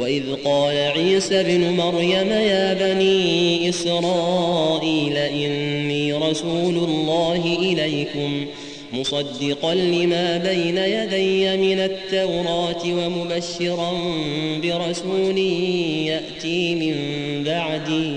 وإذ قال عيسى ابن مريم يا بني إسرائيل إني رسول الله إليكم مصدقا لما بين يدي من التوراة ومبشرا برسول يأتي من بعدي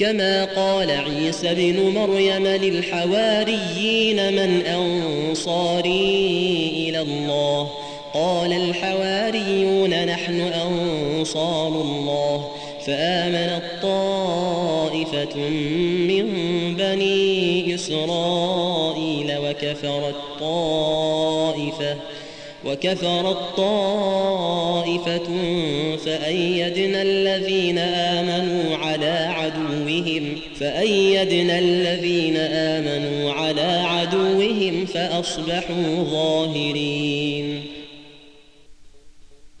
كما قال عيسى ابن مريم للحواريين من أنصاري إلى الله. قال الحواريون نحن أنصار الله. فآمنت طائفة من بني إسرائيل وكفرت طائفة وكفرت طائفة فأيدنا الذين آمنوا عدوهم فأيدنا الذين آمنوا على عدوهم فأصبحوا ظاهرين